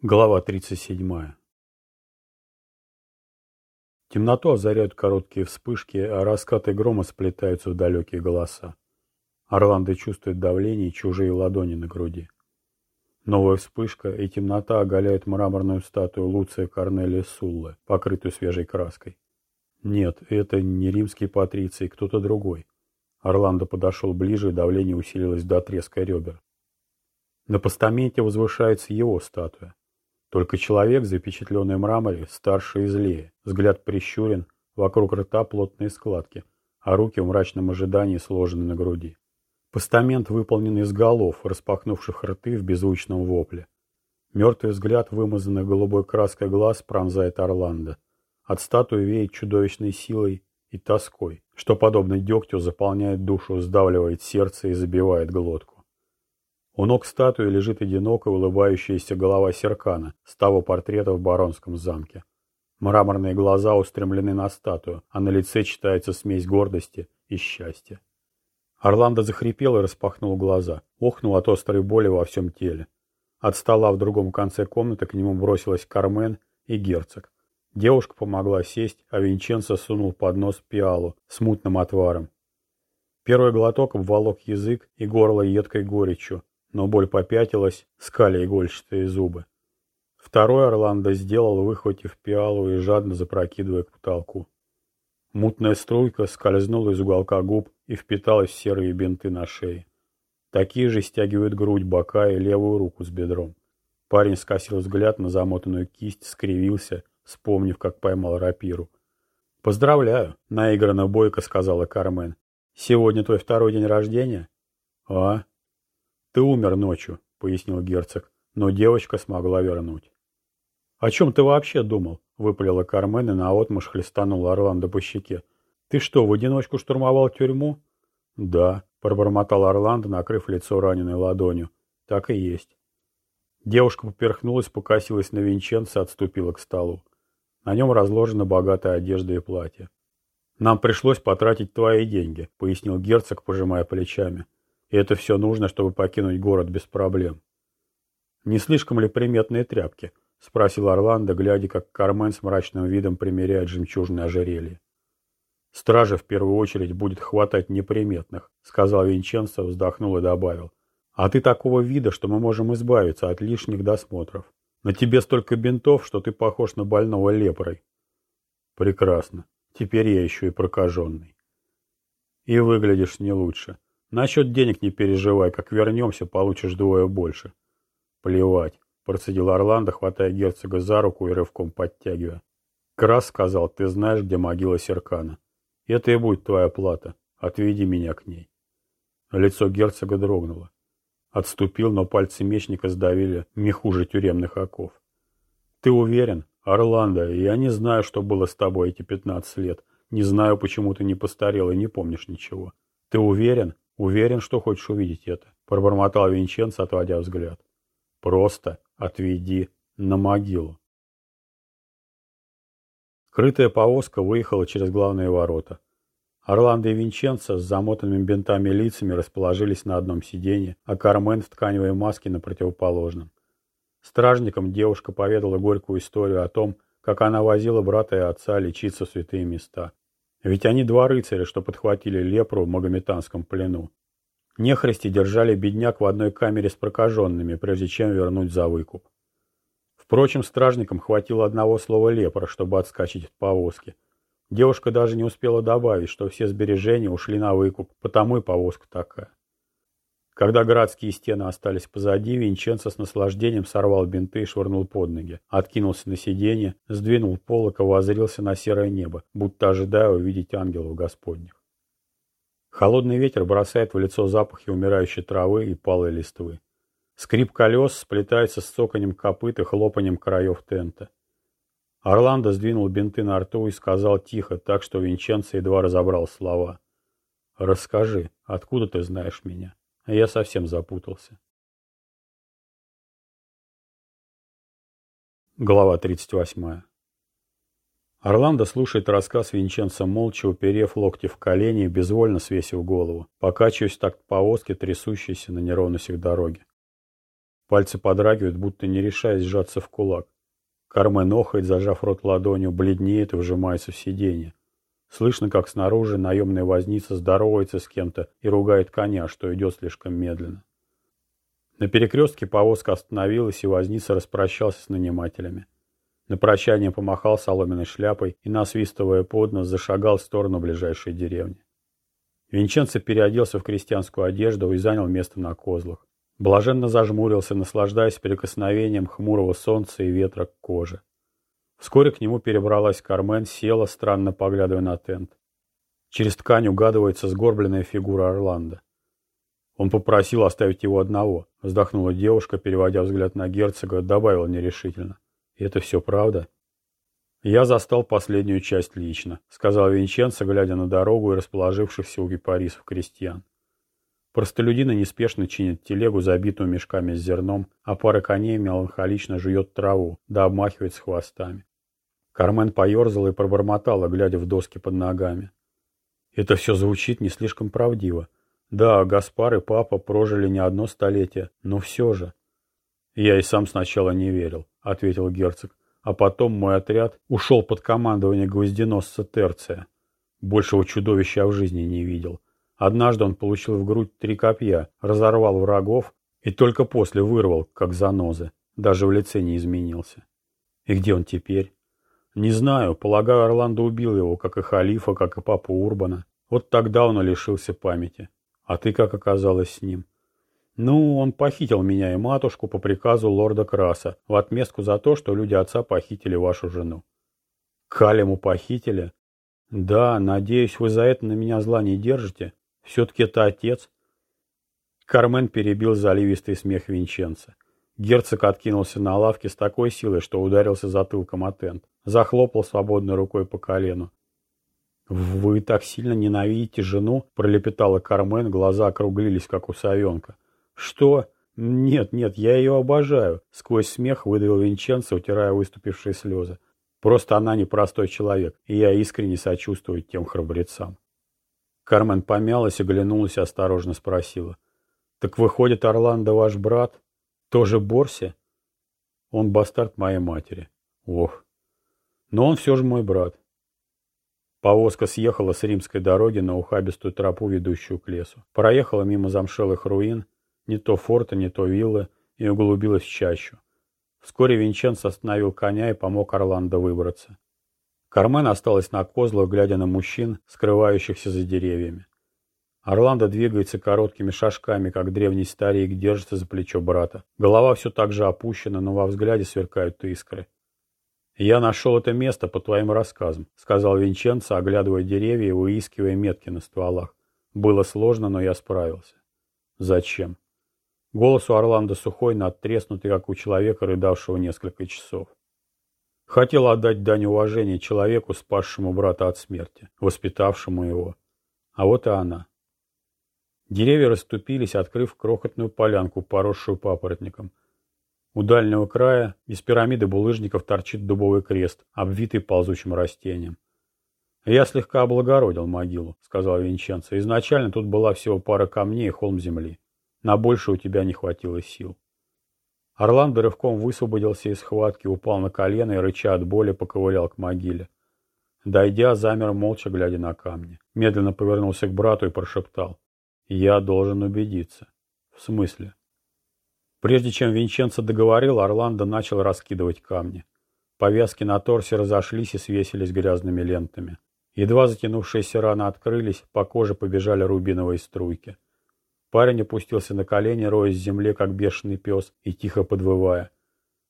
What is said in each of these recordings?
Глава 37. Темноту озаряют короткие вспышки, а раскаты грома сплетаются в далекие голоса. Орландо чувствует давление и чужие ладони на груди. Новая вспышка, и темнота оголяет мраморную статую Луция Корнелия Суллы, покрытую свежей краской. Нет, это не римский патриций, кто-то другой. Орландо подошел ближе, и давление усилилось до треска ребер. На постаменте возвышается его статуя. Только человек, запечатленный в мраморе, старше и злее. Взгляд прищурен, вокруг рта плотные складки, а руки в мрачном ожидании сложены на груди. Постамент выполнен из голов, распахнувших рты в беззвучном вопле. Мертвый взгляд, вымазанный голубой краской глаз, пронзает Орландо. От статуи веет чудовищной силой и тоской, что, подобно дегтю, заполняет душу, сдавливает сердце и забивает глотку. У ног статуи лежит одинокая улыбающаяся голова Серкана с того портрета в Баронском замке. Мраморные глаза устремлены на статую, а на лице читается смесь гордости и счастья. Орландо захрипел и распахнул глаза, охнул от острой боли во всем теле. От стола в другом конце комнаты к нему бросилась Кармен и герцог. Девушка помогла сесть, а Винченцо сунул под нос пиалу с мутным отваром. Первый глоток обволок язык и горло едкой горечью, но боль попятилась, скали игольчатые зубы. Второй Орландо сделал, выхватив пиалу и жадно запрокидывая к потолку. Мутная струйка скользнула из уголка губ и впиталась в серые бинты на шее. Такие же стягивают грудь, бока и левую руку с бедром. Парень скосил взгляд на замотанную кисть, скривился, вспомнив, как поймал рапиру. «Поздравляю!» — наигранно бойко сказала Кармен. «Сегодня твой второй день рождения?» «А?» «Ты умер ночью», — пояснил герцог, но девочка смогла вернуть. «О чем ты вообще думал?» — выпалила Кармен и наотмашь хлестанула Орландо по щеке. «Ты что, в одиночку штурмовал тюрьму?» «Да», — пробормотал Орландо, накрыв лицо раненой ладонью. «Так и есть». Девушка поперхнулась, покосилась на Винченца, отступила к столу. На нем разложена богатая одежда и платье. «Нам пришлось потратить твои деньги», — пояснил герцог, пожимая плечами. И это все нужно, чтобы покинуть город без проблем. «Не слишком ли приметные тряпки?» — спросил Орландо, глядя, как Кармен с мрачным видом примеряет жемчужное ожерелье. «Стража в первую очередь будет хватать неприметных», — сказал Винченцо, вздохнул и добавил. «А ты такого вида, что мы можем избавиться от лишних досмотров. На тебе столько бинтов, что ты похож на больного лепрой». «Прекрасно. Теперь я еще и прокаженный». «И выглядишь не лучше», Насчет денег не переживай, как вернемся, получишь двое больше. Плевать, процедил Орландо, хватая герцога за руку и рывком подтягивая. Крас сказал, ты знаешь, где могила Серкана. Это и будет твоя плата. Отведи меня к ней. Лицо герцога дрогнуло. Отступил, но пальцы мечника сдавили не хуже тюремных оков. Ты уверен? Орландо, я не знаю, что было с тобой эти пятнадцать лет. Не знаю, почему ты не постарел и не помнишь ничего. Ты уверен? «Уверен, что хочешь увидеть это», — пробормотал Винченцо, отводя взгляд. «Просто отведи на могилу». Крытая повозка выехала через главные ворота. Орландо и Винченцо с замотанными бинтами лицами расположились на одном сиденье, а Кармен в тканевой маске на противоположном. Стражникам девушка поведала горькую историю о том, как она возила брата и отца лечиться в святые места. Ведь они два рыцаря, что подхватили лепру в магометанском плену. Нехристи держали бедняк в одной камере с прокаженными, прежде чем вернуть за выкуп. Впрочем, стражникам хватило одного слова лепра, чтобы отскочить от повозки. Девушка даже не успела добавить, что все сбережения ушли на выкуп, потому и повозка такая. Когда городские стены остались позади, Винченцо с наслаждением сорвал бинты и швырнул под ноги, откинулся на сиденье, сдвинул полок и воззрился на серое небо, будто ожидая увидеть ангелов Господних. Холодный ветер бросает в лицо запахи умирающей травы и палой листвы. Скрип колес сплетается с цоканем копыт и хлопанием краев тента. Орландо сдвинул бинты на рту и сказал тихо, так что Винченцо едва разобрал слова. «Расскажи, откуда ты знаешь меня?» А я совсем запутался. Глава 38. Орландо слушает рассказ Винченца молча, уперев локти в колени и безвольно свесив голову, покачиваясь так повозки, трясущейся на неровностях дороги. Пальцы подрагивают, будто не решаясь сжаться в кулак. Кармен охает, зажав рот ладонью, бледнеет и вжимается в сиденье. Слышно, как снаружи наемная возница здоровается с кем-то и ругает коня, что идет слишком медленно. На перекрестке повозка остановилась, и возница распрощался с нанимателями. На прощание помахал соломенной шляпой и, насвистывая под нос, зашагал в сторону ближайшей деревни. Винченцо переоделся в крестьянскую одежду и занял место на козлах. Блаженно зажмурился, наслаждаясь прикосновением хмурого солнца и ветра к коже. Вскоре к нему перебралась Кармен, села, странно поглядывая на тент. Через ткань угадывается сгорбленная фигура Орландо. Он попросил оставить его одного. Вздохнула девушка, переводя взгляд на герцога, добавила нерешительно. «И это все правда?» «Я застал последнюю часть лично», — сказал Винченцо, глядя на дорогу и расположившихся у випарисов крестьян. Простолюдины неспешно чинят телегу, забитую мешками с зерном, а пара коней меланхолично жует траву, да обмахивается хвостами. Кармен поерзала и пробормотала, глядя в доски под ногами. Это все звучит не слишком правдиво. Да, Гаспар и папа прожили не одно столетие, но все же. Я и сам сначала не верил, ответил герцог. А потом мой отряд ушел под командование гвозденосца Терция. Большего чудовища я в жизни не видел. Однажды он получил в грудь три копья, разорвал врагов и только после вырвал, как занозы. Даже в лице не изменился. И где он теперь? Не знаю, полагаю, Орландо убил его, как и халифа, как и папу Урбана. Вот тогда он и лишился памяти. А ты как оказалась с ним? Ну, он похитил меня и матушку по приказу лорда Краса в отместку за то, что люди отца похитили вашу жену. Калему похитили? Да, надеюсь, вы за это на меня зла не держите. Все-таки это отец. Кармен перебил заливистый смех Винченца. Герцог откинулся на лавке с такой силой, что ударился затылком о тент. Захлопал свободной рукой по колену. «Вы так сильно ненавидите жену?» – пролепетала Кармен, глаза округлились, как у совенка. «Что? Нет, нет, я ее обожаю!» – сквозь смех выдавил Винченцо, утирая выступившие слезы. «Просто она непростой человек, и я искренне сочувствую тем храбрецам». Кармен помялась, оглянулась и осторожно спросила. «Так выходит, Орландо ваш брат? Тоже Борси?» «Он бастард моей матери». «Ох! Но он все же мой брат». Повозка съехала с римской дороги на ухабистую тропу, ведущую к лесу. Проехала мимо замшелых руин, не то форта, не то виллы, и углубилась в чащу. Вскоре Винченц остановил коня и помог Орландо выбраться. Кармен осталась на козлах, глядя на мужчин, скрывающихся за деревьями. Орландо двигается короткими шажками, как древний старик держится за плечо брата. Голова все так же опущена, но во взгляде сверкают искры. «Я нашел это место по твоим рассказам», — сказал Винченцо, оглядывая деревья и выискивая метки на стволах. «Было сложно, но я справился». «Зачем?» Голос у Орландо сухой, надтреснутый, как у человека, рыдавшего несколько часов. Хотел отдать дань уважения человеку, спасшему брата от смерти, воспитавшему его. А вот и она. Деревья расступились, открыв крохотную полянку, поросшую папоротником. У дальнего края из пирамиды булыжников торчит дубовый крест, обвитый ползучим растением. «Я слегка облагородил могилу», — сказал Винченцо. «Изначально тут была всего пара камней и холм земли. На больше у тебя не хватило сил». Орландо рывком высвободился из схватки, упал на колено и, рыча от боли, поковылял к могиле. Дойдя, замер молча, глядя на камни. Медленно повернулся к брату и прошептал. «Я должен убедиться». «В смысле?» Прежде чем Винченцо договорил, Орландо начал раскидывать камни. Повязки на торсе разошлись и свесились грязными лентами. Едва затянувшиеся раны открылись, по коже побежали рубиновые струйки. Парень опустился на колени, роясь в земле, как бешеный пес, и тихо подвывая.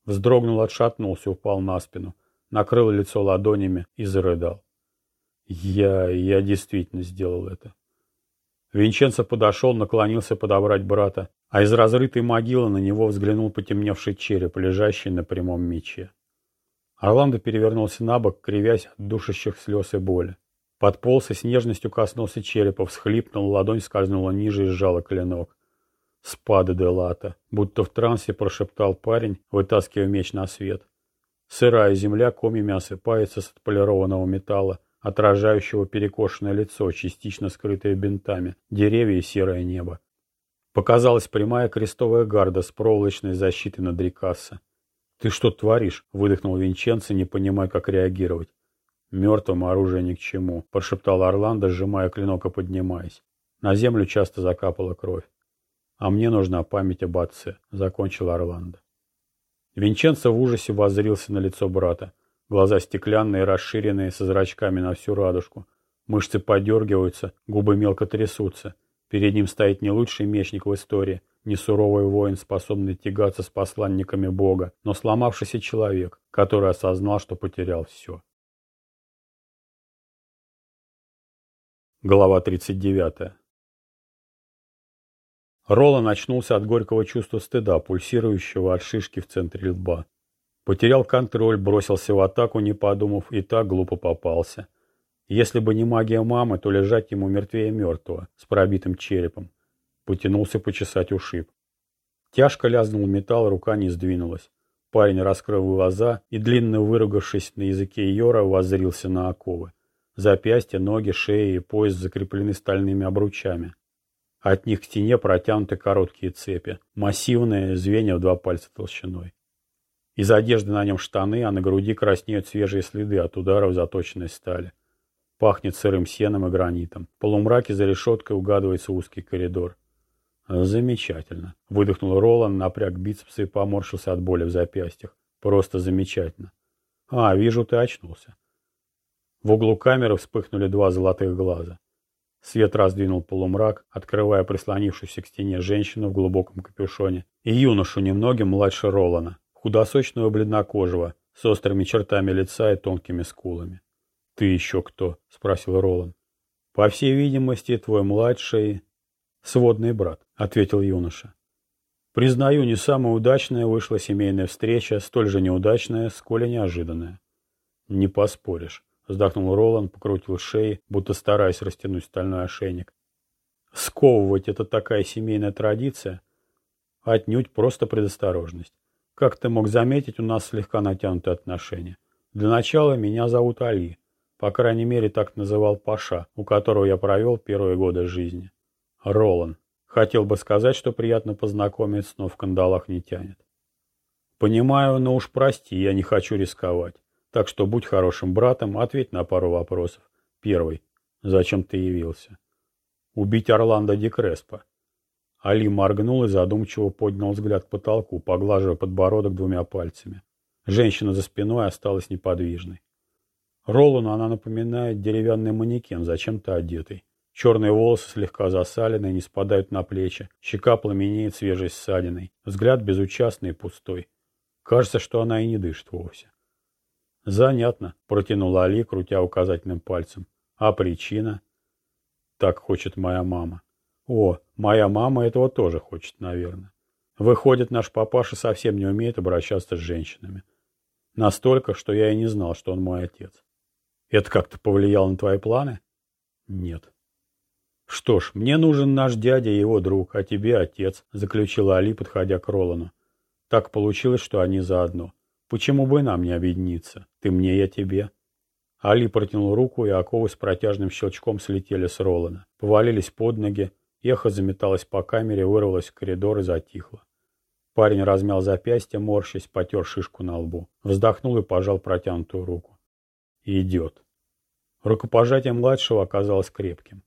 Вздрогнул, отшатнулся, упал на спину, накрыл лицо ладонями и зарыдал. Я... я действительно сделал это. Винченцо подошел, наклонился подобрать брата, а из разрытой могилы на него взглянул потемневший череп, лежащий на прямом мече. Орландо перевернулся на бок, кривясь от душащих слез и боли. Подполз и с нежностью коснулся черепа, всхлипнул, ладонь скользнула ниже и сжала клинок. «Спада де лата», будто в трансе прошептал парень, вытаскивая меч на свет. Сырая земля комьями осыпается с отполированного металла, отражающего перекошенное лицо, частично скрытое бинтами, деревья и серое небо. Показалась прямая крестовая гарда с проволочной защитой над рекасса. «Ты что творишь?» — выдохнул Винченцо, не понимая, как реагировать. «Мертвым оружие ни к чему», — прошептал Орландо, сжимая клинок и поднимаясь. На землю часто закапала кровь. «А мне нужна память об отце», — закончил Орландо. Винченцо в ужасе воззрился на лицо брата. Глаза стеклянные, расширенные, со зрачками на всю радужку. Мышцы подергиваются, губы мелко трясутся. Перед ним стоит не лучший мечник в истории, не суровый воин, способный тягаться с посланниками Бога, но сломавшийся человек, который осознал, что потерял все. Глава 39. Ролан очнулся от горького чувства стыда, пульсирующего от шишки в центре лба. Потерял контроль, бросился в атаку, не подумав, и так глупо попался. Если бы не магия мамы, то лежать ему мертвее мертвого, с пробитым черепом. Потянулся почесать ушиб. Тяжко лязнул металл, рука не сдвинулась. Парень раскрыл глаза и, длинно выругавшись на языке Йора, воззрился на оковы. Запястья, ноги, шея и пояс закреплены стальными обручами. От них к стене протянуты короткие цепи, массивные, звенья в два пальца толщиной. Из одежды на нем штаны, а на груди краснеют свежие следы от ударов заточенной стали. Пахнет сырым сеном и гранитом. В полумраке за решеткой угадывается узкий коридор. Замечательно. Выдохнул Ролан, напряг бицепсы и поморщился от боли в запястьях. Просто замечательно. А, вижу, ты очнулся. В углу камеры вспыхнули два золотых глаза. Свет раздвинул полумрак, открывая прислонившуюся к стене женщину в глубоком капюшоне и юношу немногим младше Ролана худосочного бледнокожего, с острыми чертами лица и тонкими скулами. «Ты еще кто?» — спросил Ролан. «По всей видимости, твой младший...» «Сводный брат», — ответил юноша. «Признаю, не самая удачная вышла семейная встреча, столь же неудачная, сколь и неожиданная». «Не поспоришь», — вздохнул Ролан, покрутил шеи, будто стараясь растянуть стальной ошейник. «Сковывать — это такая семейная традиция?» «Отнюдь просто предосторожность. Как ты мог заметить, у нас слегка натянутые отношения. Для начала меня зовут Али. По крайней мере, так называл Паша, у которого я провел первые годы жизни. Ролан. Хотел бы сказать, что приятно познакомиться, но в кандалах не тянет. Понимаю, но уж прости, я не хочу рисковать. Так что будь хорошим братом, ответь на пару вопросов. Первый. Зачем ты явился? Убить Орландо Ди Креспо. Али моргнул и задумчиво поднял взгляд к потолку, поглаживая подбородок двумя пальцами. Женщина за спиной осталась неподвижной. Ролану она напоминает деревянный манекен, зачем-то одетый. Черные волосы слегка засаленные, не спадают на плечи, щека пламенеет свежей ссадиной, взгляд безучастный и пустой. Кажется, что она и не дышит вовсе. «Занятно», — протянула Али, крутя указательным пальцем. «А причина?» «Так хочет моя мама». О, моя мама этого тоже хочет, наверное. Выходит, наш папаша совсем не умеет обращаться с женщинами. Настолько, что я и не знал, что он мой отец. Это как-то повлияло на твои планы? Нет. Что ж, мне нужен наш дядя и его друг, а тебе отец, заключила Али, подходя к Ролану. Так получилось, что они заодно. Почему бы нам не объединиться? Ты мне, я тебе. Али протянул руку, и оковы с протяжным щелчком слетели с Ролана. Повалились под ноги, Эхо заметалось по камере, вырвалось в коридор и затихло. Парень размял запястье, морщась, потер шишку на лбу. Вздохнул и пожал протянутую руку. Идет. Рукопожатие младшего оказалось крепким.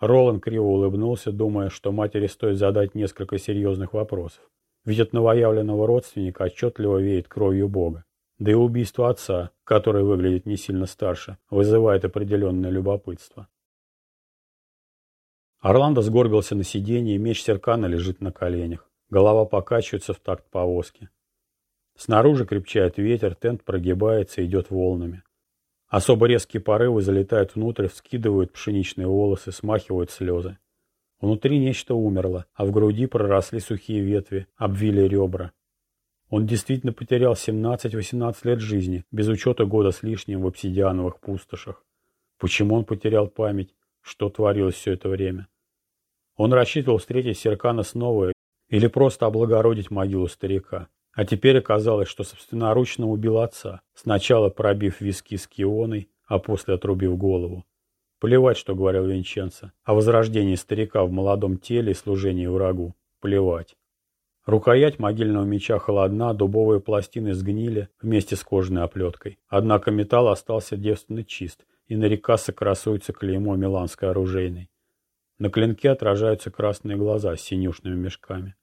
Роланд криво улыбнулся, думая, что матери стоит задать несколько серьезных вопросов. Ведь от новоявленного родственника отчетливо веет кровью Бога. Да и убийство отца, который выглядит не сильно старше, вызывает определенное любопытство. Орландо сгорбился на сиденье, меч Серкана лежит на коленях. Голова покачивается в такт повозки. Снаружи крепчает ветер, тент прогибается, идет волнами. Особо резкие порывы залетают внутрь, вскидывают пшеничные волосы, смахивают слезы. Внутри нечто умерло, а в груди проросли сухие ветви, обвили ребра. Он действительно потерял 17-18 лет жизни, без учета года с лишним в обсидиановых пустошах. Почему он потерял память? что творилось все это время. Он рассчитывал встретить Серкана снова или просто облагородить могилу старика. А теперь оказалось, что собственноручно убил отца, сначала пробив виски с кионой, а после отрубив голову. Плевать, что говорил Винченцо, о возрождении старика в молодом теле и служении врагу. плевать. Рукоять могильного меча холодна, дубовые пластины сгнили вместе с кожаной оплеткой. Однако металл остался девственно чист, и на рекаса красуется клеймо миланской оружейной. На клинке отражаются красные глаза с синюшными мешками.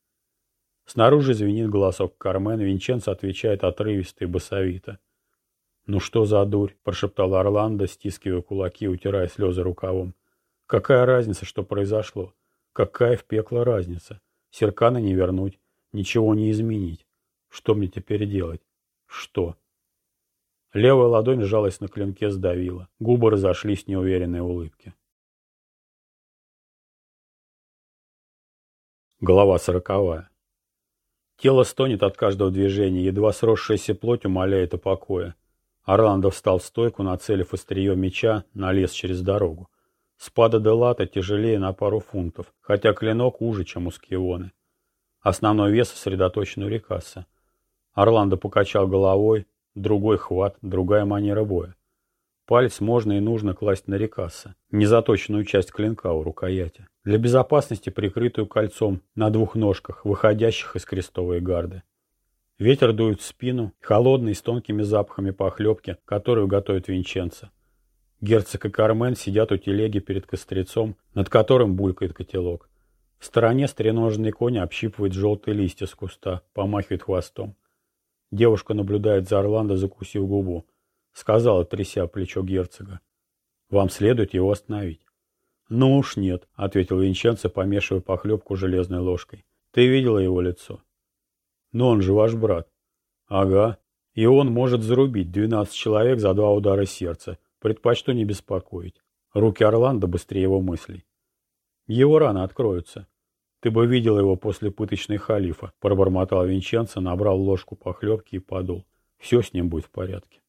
Снаружи звенит голосок Кармен, Винченцо отвечает отрывисто и басовито. «Ну что за дурь?» – прошептал Орландо, стискивая кулаки, утирая слезы рукавом. «Какая разница, что произошло? Какая в пекло разница? Серкана не вернуть, ничего не изменить. Что мне теперь делать? Что?» Левая ладонь сжалась на клинке, сдавила. Губы разошлись в неуверенной улыбке. Глава сороковая. Тело стонет от каждого движения, едва сросшаяся плоть умоляет о покое. Орландо встал в стойку, нацелив острие меча на лес через дорогу. Спада де лата тяжелее на пару фунтов, хотя клинок уже, чем у скионы. Основной вес сосредоточен у Рикаса. Орландо покачал головой, другой хват, другая манера боя. Палец можно и нужно класть на Рикаса, незаточенную часть клинка у рукояти, для безопасности прикрытую кольцом на двух ножках, выходящих из крестовой гарды. Ветер дует в спину, холодный, с тонкими запахами похлебки, которую готовит Винченцо. Герцог и Кармен сидят у телеги перед кострецом, над которым булькает котелок. В стороне стреножный конь общипывает желтые листья с куста, помахивает хвостом. Девушка наблюдает за Орландо, закусив губу. Сказала, тряся плечо герцога. Вам следует его остановить. Ну уж нет, ответил Винченцо, помешивая похлебку железной ложкой. Ты видела его лицо? Но он же ваш брат. Ага. И он может зарубить двенадцать человек за два удара сердца. Предпочту не беспокоить. Руки Орландо быстрее его мыслей. Его раны откроются. Ты бы видел его после пыточной халифа, пробормотал Винченцо, набрал ложку похлебки и подул. Все с ним будет в порядке.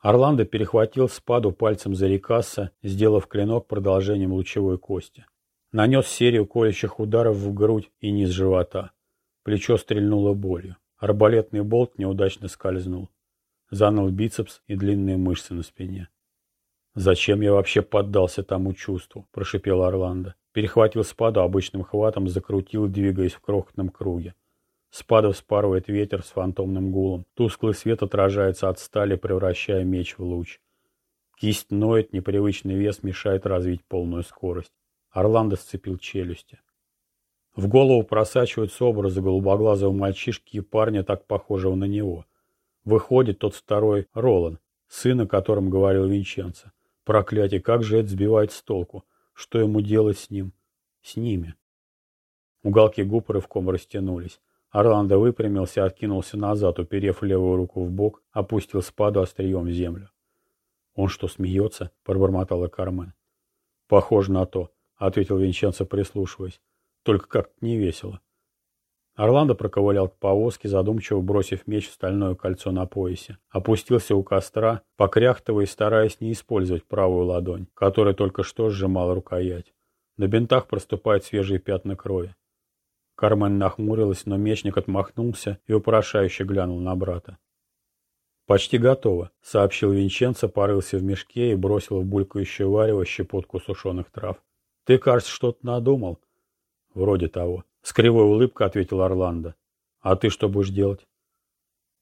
Орландо перехватил спаду пальцем за рекасса, сделав клинок продолжением лучевой кости. Нанес серию колющих ударов в грудь и низ живота. Плечо стрельнуло болью. Арбалетный болт неудачно скользнул. Заныл бицепс и длинные мышцы на спине. «Зачем я вообще поддался тому чувству?» – прошипел Орландо. Перехватил спаду обычным хватом, закрутил, двигаясь в крохотном круге. Спада вспарывает ветер с фантомным гулом. Тусклый свет отражается от стали, превращая меч в луч. Кисть ноет, непривычный вес мешает развить полную скорость. Орландо сцепил челюсти. В голову просачиваются образы голубоглазого мальчишки и парня, так похожего на него. Выходит тот второй Ролан, сын, о котором говорил Винченцо. Проклятие, как же это сбивает с толку? Что ему делать с ним? С ними. Уголки губ рывком растянулись. Орландо выпрямился, откинулся назад, уперев левую руку в бок, опустил спаду острием в землю. «Он что, смеется?» — пробормотала Кармен. «Похоже на то», — ответил Винченцо, прислушиваясь. «Только как-то не весело». Орландо проковылял к повозке, задумчиво бросив меч в стальное кольцо на поясе. Опустился у костра, покряхтывая стараясь не использовать правую ладонь, которая только что сжимала рукоять. На бинтах проступают свежие пятна крови. Кармен нахмурилась, но мечник отмахнулся и упрошающе глянул на брата. «Почти готово», — сообщил Винченцо, порылся в мешке и бросил в булькающее варево щепотку сушеных трав. «Ты, кажется, что-то надумал?» «Вроде того», — с кривой улыбкой ответил Орландо. «А ты что будешь делать?»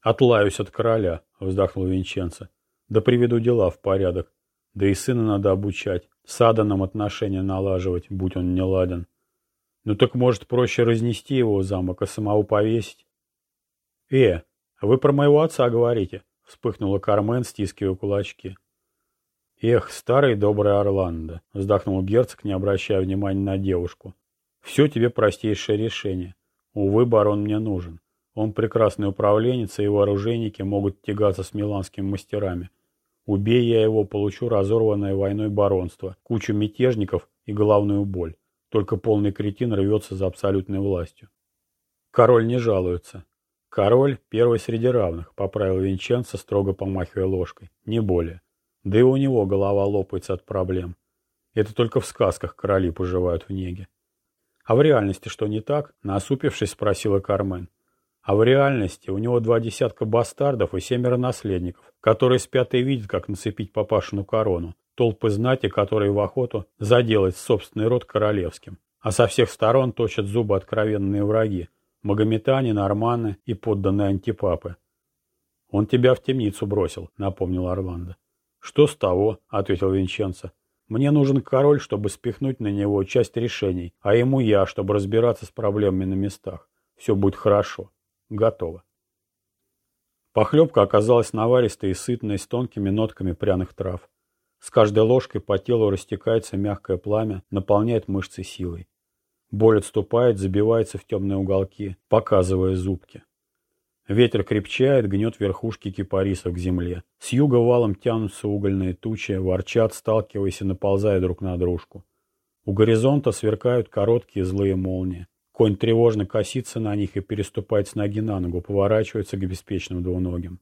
«Отлаюсь от короля», — вздохнул Винченцо. «Да приведу дела в порядок. Да и сына надо обучать, с Аданом отношения налаживать, будь он не ладен». Ну так может проще разнести его замок, а самого повесить? Э, вы про моего отца говорите? Вспыхнула Кармен, стискивая кулачки. Эх, старый добрый Орландо, вздохнул герцог, не обращая внимания на девушку. Все тебе простейшее решение. Увы, барон мне нужен. Он прекрасный управленец, и его оружейники могут тягаться с миланскими мастерами. Убей я его, получу разорванное войной баронство, кучу мятежников и головную боль. Только полный кретин рвется за абсолютной властью. Король не жалуется. Король первый среди равных, поправил Винченцо, строго помахивая ложкой. Не более. Да и у него голова лопается от проблем. Это только в сказках короли поживают в неге. А в реальности что не так? Насупившись, спросила Кармен. А в реальности у него два десятка бастардов и семеро наследников, которые спят и видят, как нацепить папашину корону, толпы знати, которые в охоту заделать собственный род королевским. а со всех сторон точат зубы откровенные враги – магометане, норманы и подданные антипапы. «Он тебя в темницу бросил», — напомнил Орландо. «Что с того?» — ответил Винченцо. «Мне нужен король, чтобы спихнуть на него часть решений, а ему я, чтобы разбираться с проблемами на местах. Все будет хорошо. Готово». Похлебка оказалась наваристой и сытной, с тонкими нотками пряных трав. С каждой ложкой по телу растекается мягкое пламя, наполняет мышцы силой. Боль отступает, забивается в темные уголки, показывая зубки. Ветер крепчает, гнет верхушки кипарисов к земле. С юга валом тянутся угольные тучи, ворчат, сталкиваясь и наползая друг на дружку. У горизонта сверкают короткие злые молнии. Конь тревожно косится на них и переступает с ноги на ногу, поворачивается к беспечным двуногим.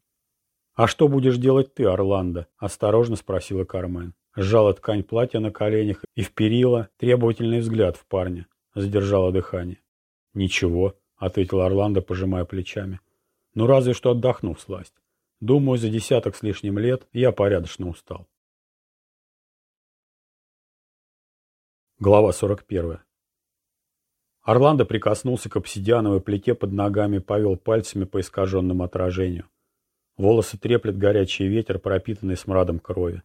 «А что будешь делать ты, Орландо?» – осторожно спросила Кармен. Сжала ткань платья на коленях и вперила требовательный взгляд в парня. Задержала дыхание. «Ничего», — ответил Орландо, пожимая плечами. «Ну разве что отдохну в сласть. Думаю, за десяток с лишним лет я порядочно устал». Глава 41. Орландо прикоснулся к обсидиановой плите под ногами, повел пальцами по искаженному отражению. Волосы треплет горячий ветер, пропитанный смрадом крови.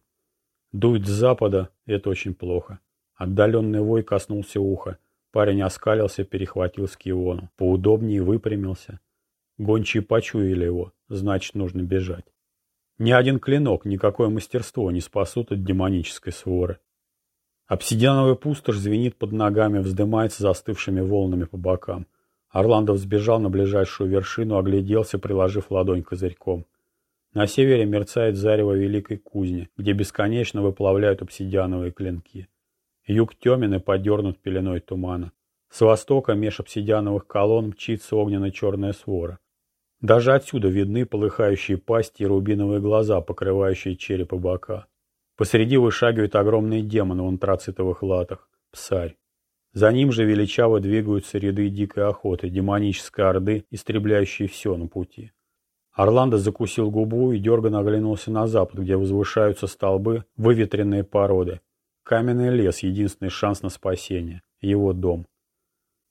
Дует с запада, это очень плохо. Отдаленный вой коснулся уха. Парень оскалился, перехватил скиону. Поудобнее выпрямился. Гончие почуяли его, значит, нужно бежать. Ни один клинок, никакое мастерство не спасут от демонической своры. Обсидиановая пустошь звенит под ногами, вздымается застывшими волнами по бокам. Орландо взбежал на ближайшую вершину, огляделся, приложив ладонь козырьком. На севере мерцает зарево великой кузни, где бесконечно выплавляют обсидиановые клинки. Юг темен и подернут пеленой тумана. С востока меж обсидиановых колонн мчится огненно-черная свора. Даже отсюда видны полыхающие пасти и рубиновые глаза, покрывающие череп и бока. Посреди вышагивает огромный демон в антрацитовых латах – псарь. За ним же величаво двигаются ряды дикой охоты, демонической орды, истребляющие все на пути. Орландо закусил губу и дерганно оглянулся на запад, где возвышаются столбы, выветренные породы, Каменный лес — единственный шанс на спасение. Его дом.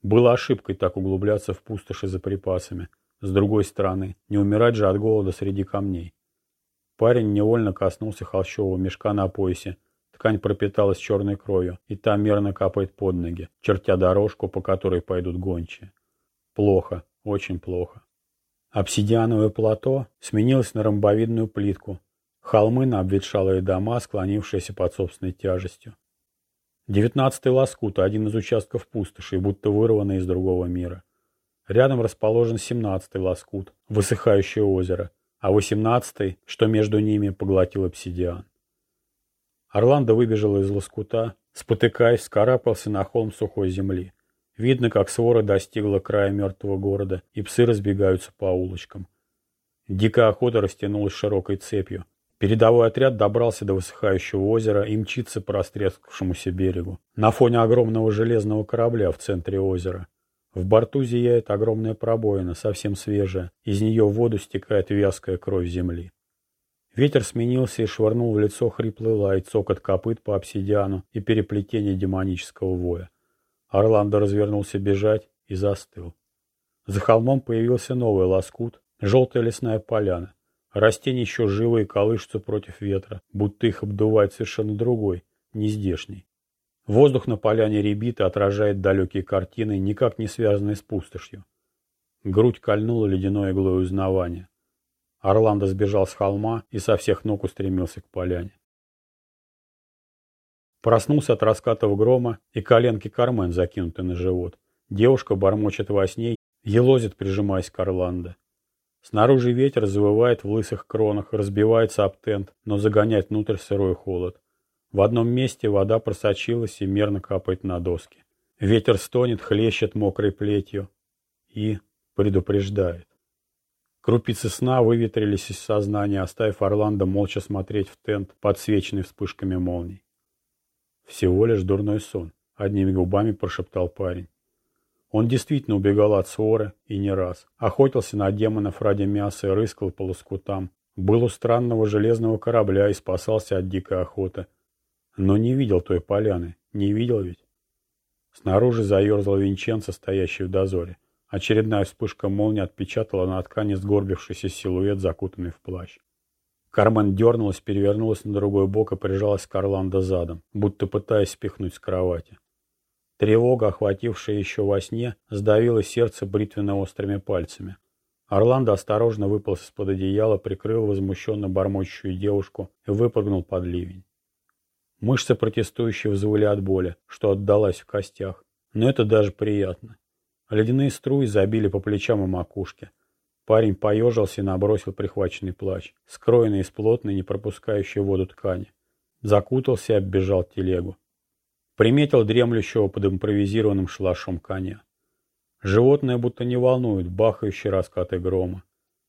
Было ошибкой так углубляться в пустоши за припасами. С другой стороны, не умирать же от голода среди камней. Парень невольно коснулся холщового мешка на поясе. Ткань пропиталась черной кровью, и та мерно капает под ноги, чертя дорожку, по которой пойдут гончие. Плохо, очень плохо. Обсидиановое плато сменилось на ромбовидную плитку, Холмы на обветшалые дома, склонившиеся под собственной тяжестью. Девятнадцатый лоскут, один из участков пустоши, будто вырванный из другого мира. Рядом расположен семнадцатый лоскут, высыхающее озеро, а восемнадцатый, что между ними, поглотил обсидиан. Орландо выбежал из лоскута, спотыкаясь, скарабкался на холм сухой земли. Видно, как свора достигла края мертвого города, и псы разбегаются по улочкам. Дикая охота растянулась широкой цепью, Передовой отряд добрался до высыхающего озера и мчится по растрескавшемуся берегу. На фоне огромного железного корабля в центре озера. В борту зияет огромная пробоина, совсем свежая. Из нее в воду стекает вязкая кровь земли. Ветер сменился и швырнул в лицо хриплый лай, цокот копыт по обсидиану и переплетение демонического воя. Орландо развернулся бежать и застыл. За холмом появился новый лоскут, желтая лесная поляна. Растения еще живые колышутся против ветра, будто их обдувает совершенно другой, нездешний. Воздух на поляне ребит и отражает далекие картины, никак не связанные с пустошью. Грудь кольнула ледяной иглой узнавания. Орландо сбежал с холма и со всех ног устремился к поляне. Проснулся от раскатов грома и коленки Кармен закинуты на живот. Девушка бормочет во сне, елозит, прижимаясь к Орландо. Снаружи ветер завывает в лысых кронах, разбивается об тент, но загоняет внутрь сырой холод. В одном месте вода просочилась и мерно капает на доски. Ветер стонет, хлещет мокрой плетью и предупреждает. Крупицы сна выветрились из сознания, оставив Орландо молча смотреть в тент, подсвеченный вспышками молний. «Всего лишь дурной сон», — одними губами прошептал парень. Он действительно убегал от своры, и не раз. Охотился на демонов ради мяса и рыскал по лоскутам. Был у странного железного корабля и спасался от дикой охоты. Но не видел той поляны. Не видел ведь? Снаружи заерзал Винченцо, стоящий в дозоре. Очередная вспышка молнии отпечатала на ткани сгорбившийся силуэт, закутанный в плащ. Кармен дернулась, перевернулась на другой бок и прижалась к Орландо задом, будто пытаясь спихнуть с кровати. Тревога, охватившая еще во сне, сдавила сердце бритвенно-острыми пальцами. Орландо осторожно выполз из-под одеяла, прикрыл возмущенно бормочущую девушку и выпрыгнул под ливень. Мышцы протестующие взвыли от боли, что отдалась в костях. Но это даже приятно. Ледяные струи забили по плечам и макушке. Парень поежился и набросил прихваченный плащ, скроенный из плотной, не пропускающей воду ткани. Закутался и оббежал телегу. Приметил дремлющего под импровизированным шалашом коня. Животное будто не волнует бахающие раскаты грома.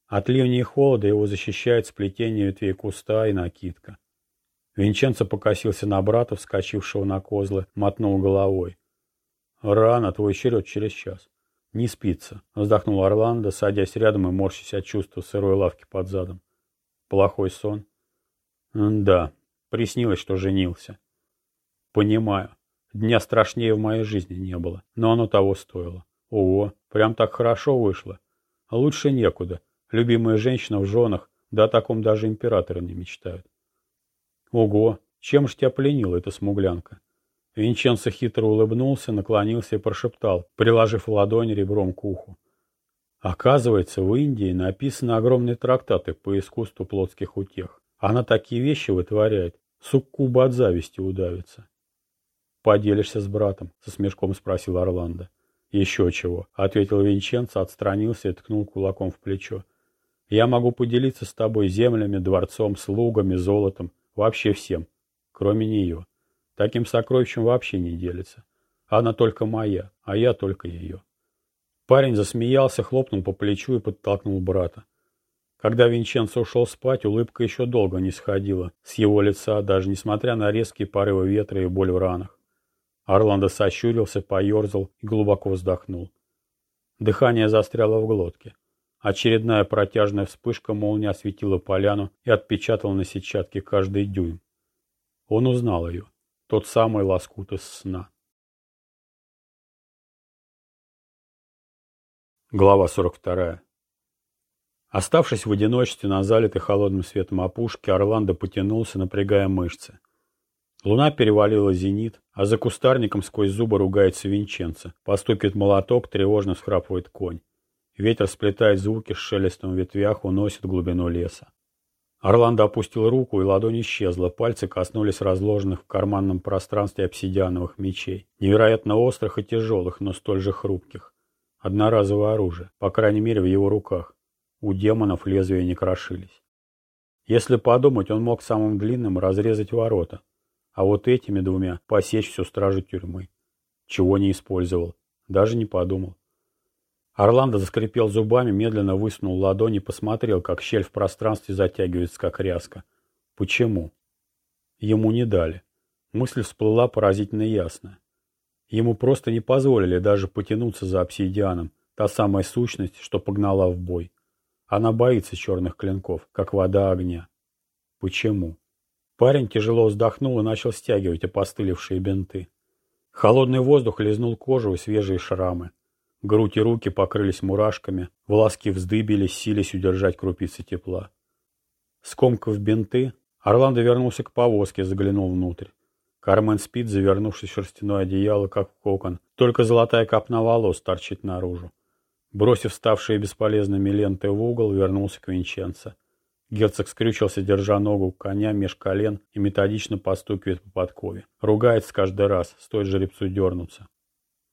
От ливня и холода его защищает сплетение ветвей куста и накидка. Винченцо покосился на брата, вскочившего на козлы, мотнул головой. «Рано, твой черед через час». «Не спится», — вздохнул Орландо, садясь рядом и морщась от чувства сырой лавки под задом. «Плохой сон?» «Да, приснилось, что женился». «Понимаю. Дня страшнее в моей жизни не было, но оно того стоило. Ого, прям так хорошо вышло. Лучше некуда. Любимая женщина в женах, да о таком даже императоры не мечтают. Ого, чем же тебя пленила эта смуглянка? Винченцо хитро улыбнулся, наклонился и прошептал, приложив ладонь ребром к уху. Оказывается, в Индии написаны огромные трактаты по искусству плотских утех. Она такие вещи вытворяет, суккуба от зависти удавится. «Поделишься с братом?» — со смешком спросил Орландо. «Еще чего», — ответил Винченцо, отстранился и ткнул кулаком в плечо. «Я могу поделиться с тобой землями, дворцом, слугами, золотом, вообще всем, кроме нее. Таким сокровищем вообще не делится. Она только моя, а я только ее». Парень засмеялся, хлопнул по плечу и подтолкнул брата. Когда Винченцо ушел спать, улыбка еще долго не сходила с его лица, даже несмотря на резкие порывы ветра и боль в ранах. Орландо сощурился, поерзал и глубоко вздохнул. Дыхание застряло в глотке. Очередная протяжная вспышка молнии осветила поляну и отпечатала на сетчатке каждый дюйм. Он узнал ее. Тот самый лоскут из сна. Глава 42. Оставшись в одиночестве на залитой холодным светом опушке, Орландо потянулся, напрягая мышцы. Луна перевалила зенит, а за кустарником сквозь зубы ругается Винченцо. Постукивает молоток, тревожно схрапывает конь. Ветер сплетает звуки с шелестом в ветвях, уносит глубину леса. Орландо опустил руку, и ладонь исчезла. Пальцы коснулись разложенных в карманном пространстве обсидиановых мечей. Невероятно острых и тяжелых, но столь же хрупких. Одноразовое оружие, по крайней мере в его руках. У демонов лезвия не крошились. Если подумать, он мог самым длинным разрезать ворота, а вот этими двумя посечь всю стражу тюрьмы. Чего не использовал. Даже не подумал. Орландо заскрипел зубами, медленно высунул ладони и посмотрел, как щель в пространстве затягивается, как ряска. Почему? Ему не дали. Мысль всплыла поразительно ясно. Ему просто не позволили даже потянуться за обсидианом, та самая сущность, что погнала в бой. Она боится черных клинков, как вода огня. Почему? Парень тяжело вздохнул и начал стягивать опостылевшие бинты. Холодный воздух лизнул кожу и свежие шрамы. Грудь и руки покрылись мурашками, волоски вздыбились, сились удержать крупицы тепла. Скомкав бинты, Орландо вернулся к повозке, заглянул внутрь. Кармен спит, завернувшись в шерстяное одеяло, как кокон. Только золотая копна волос торчит наружу. Бросив ставшие бесполезными ленты в угол, вернулся к Винченцо. Герцог скрючился, держа ногу коня меж колен и методично постукивает по подкове. Ругается каждый раз, стоит жеребцу дернуться.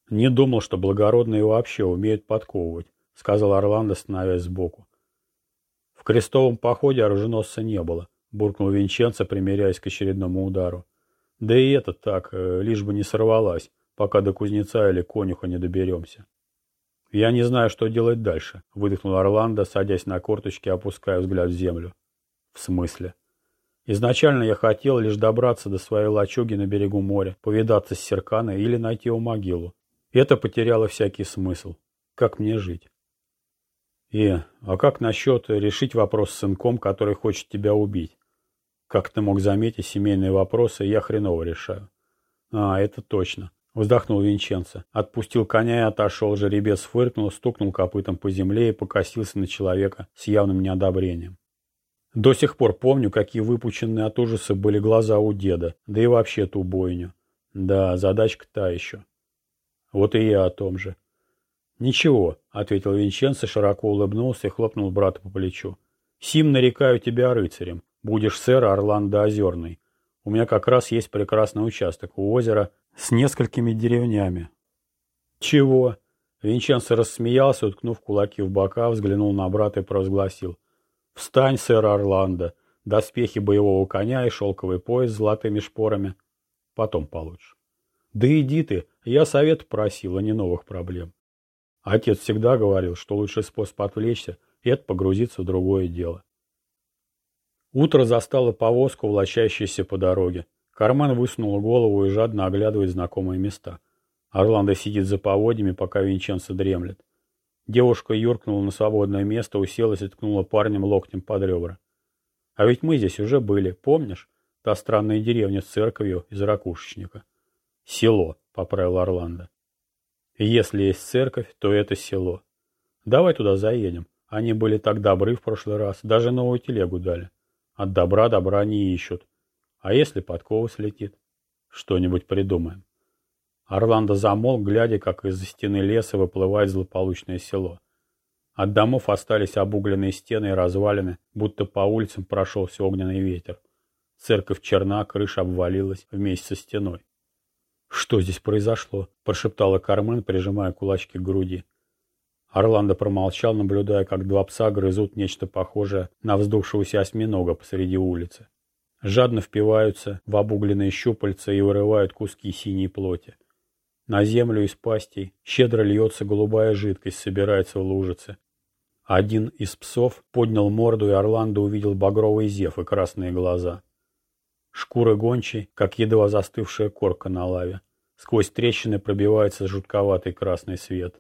«Не думал, что благородные вообще умеют подковывать», — сказал Орландо, становясь сбоку. «В крестовом походе оруженосца не было», — буркнул Винченцо, примеряясь к очередному удару. «Да и это так, э, лишь бы не сорвалась, пока до кузнеца или конюха не доберемся». «Я не знаю, что делать дальше», — выдохнул Орландо, садясь на корточки опуская взгляд в землю. «В смысле?» «Изначально я хотел лишь добраться до своей лачуги на берегу моря, повидаться с Серканой или найти его могилу. Это потеряло всякий смысл. Как мне жить?» «И, а как насчет решить вопрос с сынком, который хочет тебя убить?» «Как ты мог заметить, семейные вопросы я хреново решаю». «А, это точно. Вздохнул Винченцо. Отпустил коня и отошел. Жеребец фыркнул, стукнул копытом по земле и покосился на человека с явным неодобрением. До сих пор помню, какие выпученные от ужаса были глаза у деда, да и вообще ту бойню. Да, задачка та еще. Вот и я о том же. Ничего, ответил Винченцо, широко улыбнулся и хлопнул брата по плечу. Сим нарекаю тебя рыцарем. Будешь сэр Орландо Озерный. У меня как раз есть прекрасный участок у озера с несколькими деревнями. Чего? Винченцо рассмеялся, уткнув кулаки в бока, взглянул на брата и провозгласил. Встань, сэр Орландо, доспехи боевого коня и шелковый пояс с золотыми шпорами. Потом получишь. Да иди ты, я совет просил, а не новых проблем. Отец всегда говорил, что лучший способ отвлечься – это погрузиться в другое дело. Утро застало повозку, влачащуюся по дороге. Карман высунул голову и жадно оглядывает знакомые места. Орландо сидит за поводьями, пока Винченцо дремлет. Девушка юркнула на свободное место, уселась и ткнула парнем локтем под ребра. «А ведь мы здесь уже были, помнишь? Та странная деревня с церковью из ракушечника». «Село», — поправил Орландо. «Если есть церковь, то это село. Давай туда заедем. Они были так добры в прошлый раз, даже новую телегу дали. От добра добра не ищут. А если подкова слетит? Что-нибудь придумаем». Орландо замолк, глядя, как из-за стены леса выплывает злополучное село. От домов остались обугленные стены и развалины, будто по улицам прошелся огненный ветер. Церковь черна, крыша обвалилась вместе со стеной. «Что здесь произошло?» – прошептала Кармен, прижимая кулачки к груди. Орландо промолчал, наблюдая, как два пса грызут нечто похожее на вздувшегося осьминога посреди улицы. Жадно впиваются в обугленные щупальца и вырывают куски синей плоти. На землю из пастей щедро льется голубая жидкость, собирается в лужице. Один из псов поднял морду, и Орландо увидел багровый зев и красные глаза. Шкура гончей, как едва застывшая корка на лаве. Сквозь трещины пробивается жутковатый красный свет.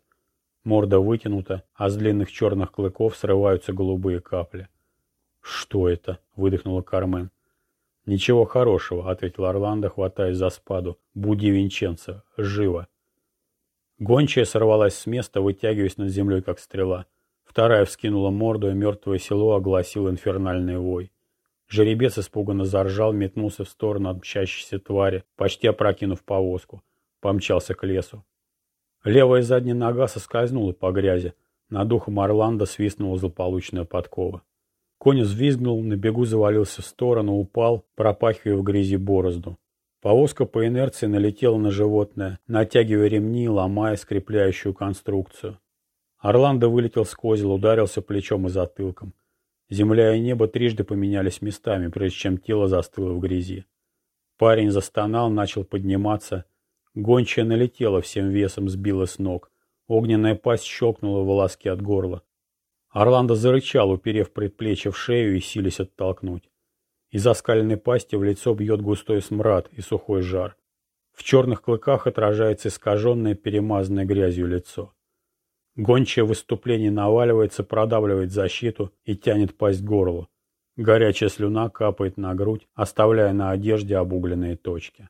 Морда вытянута, а с длинных черных клыков срываются голубые капли. «Что это?» — выдохнула Кармен. «Ничего хорошего», — ответил Орландо, хватаясь за спаду. «Буди Винченцо. Живо». Гончая сорвалась с места, вытягиваясь над землей, как стрела. Вторая вскинула морду, и мертвое село огласил инфернальный вой. Жеребец испуганно заржал, метнулся в сторону от мчащейся твари, почти опрокинув повозку. Помчался к лесу. Левая задняя нога соскользнула по грязи. Над ухом Орландо свистнула злополучная подкова. Конь взвизгнул, на бегу завалился в сторону, упал, пропахивая в грязи борозду. Повозка по инерции налетела на животное, натягивая ремни, ломая скрепляющую конструкцию. Орландо вылетел с козел, ударился плечом и затылком. Земля и небо трижды поменялись местами, прежде чем тело застыло в грязи. Парень застонал, начал подниматься. Гончая налетела всем весом, сбила с ног. Огненная пасть щелкнула волоски от горла. Орландо зарычал, уперев предплечье в шею и силясь оттолкнуть. Из оскаленной пасти в лицо бьет густой смрад и сухой жар. В черных клыках отражается искаженное, перемазанное грязью лицо. Гончее выступление наваливается, продавливает защиту и тянет пасть к горлу. Горячая слюна капает на грудь, оставляя на одежде обугленные точки.